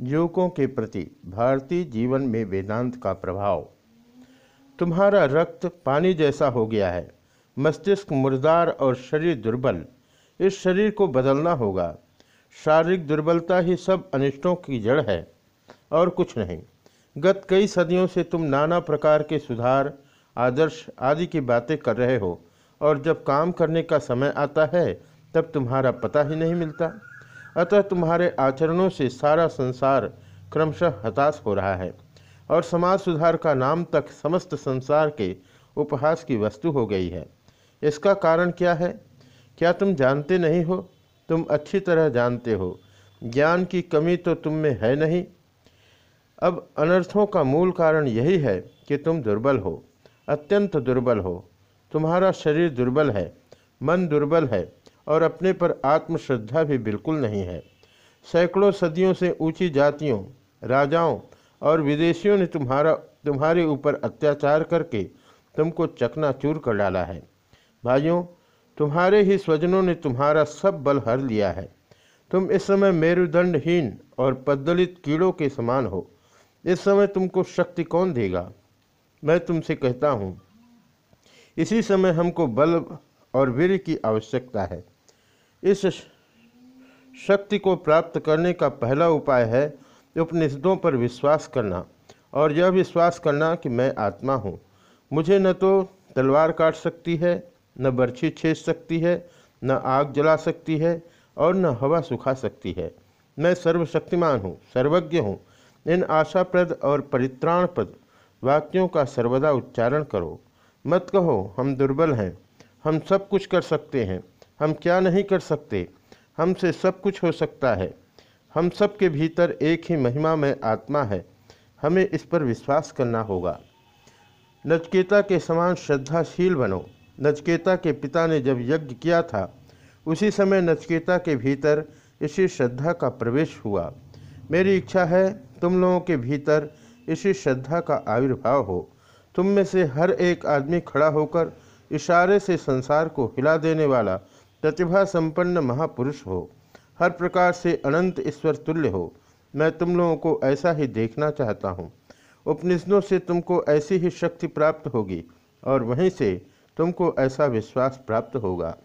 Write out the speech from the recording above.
युवकों के प्रति भारतीय जीवन में वेदांत का प्रभाव। तुम्हारा रक्त पानी जैसा हो गया है। मस्तिष्क मुर्दार और शरीर दुर्बल। इस शरीर को बदलना होगा। शारीरिक दुर्बलता ही सब अनिष्टों की जड़ है, और कुछ नहीं। गत कई सदियों से तुम नाना प्रकार के सुधार, आदर्श आदि की बातें कर रहे हो, और जब काम करने का समय आता है, तब तुम्हारा पता ही नहीं मिलता। अतः तुम्हारे आचरणों से सारा संसार क्रमशः हताश हो रहा है और समाज सुधार का नाम तक समस्त संसार के उपहास की वस्तु हो गई है। इसका कारण क्या है? क्या तुम जानते नहीं हो? तुम अच्छी तरह जानते हो। ज्ञान की कमी तो तुम में है नहीं। अब अनर्थों का मूल कारण यही है कि तुम दुर्बल हो, अत्यंत दुर्बल हो। तुम्हारा शरीर दुर्बल है, मन दुर्बल है और अपने पर आत्मश्रद्धा भी बिल्कुल नहीं है। सैकड़ों सदियों से ऊँची जातियों, राजाओं और विदेशियों ने तुम्हारा, तुम्हारे ऊपर अत्याचार करके तुमको चकनाचूर कर डाला है। भाइयों, तुम्हारे ही स्वजनों ने तुम्हारा सब बल हर लिया है। तुम इस समय मेरुदंडहीन और पद्दलित कीड़ों के समान हो। इस समय तुमको शक्ति कौन देगा? मैं तुमसे कहता हूँ, इसी समय हमको बल और वीर की आवश्यकता है। इस शक्ति को प्राप्त करने का पहला उपाय है उपनिषदों पर विश्वास करना और यह विश्वास करना कि मैं आत्मा हूँ। मुझे न तो तलवार काट सकती है, न बर्छी छेद सकती है, न आग जला सकती है और न हवा सुखा सकती है। मैं सर्वशक्तिमान हूँ, सर्वज्ञ हूँ। इन आशाप्रद और परित्राणप्रद वाक्यों का सर्वदा उच्चारण करो। मत कहो, हम दुर्बल हैं, हम सब कुछ कर सकते हैं। हम क्या नहीं कर सकते? हमसे सब कुछ हो सकता है। हम सब के भीतर एक ही महिमा में आत्मा है। हमें इस पर विश्वास करना होगा। नचकेता के समान श्रद्धाशील बनो। नचकेता के पिता ने जब यज्ञ किया था, उसी समय नचकेता के भीतर इसी श्रद्धा का प्रवेश हुआ। मेरी इच्छा है तुम लोगों के भीतर इसी श्रद्धा का आविर्भाव हो। तुम में से हर एक आदमी खड़ा होकर इशारे से संसार को हिला देने वाला प्रतिभा संपन्न महापुरुष हो। हर प्रकार से अनंत ईश्वर तुल्य हो। मैं तुम लोगों को ऐसा ही देखना चाहता हूँ। उपनिषदों से तुमको ऐसी ही शक्ति प्राप्त होगी और वहीं से तुमको ऐसा विश्वास प्राप्त होगा।